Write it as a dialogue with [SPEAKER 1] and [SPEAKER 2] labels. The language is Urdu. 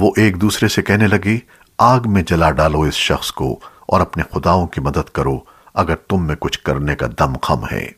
[SPEAKER 1] وہ ایک دوسرے سے کہنے لگے آگ میں جلا ڈالو اس شخص کو اور اپنے خداؤں کی مدد کرو، اگر تم میں کچھ کرنے کا دم خم ہے۔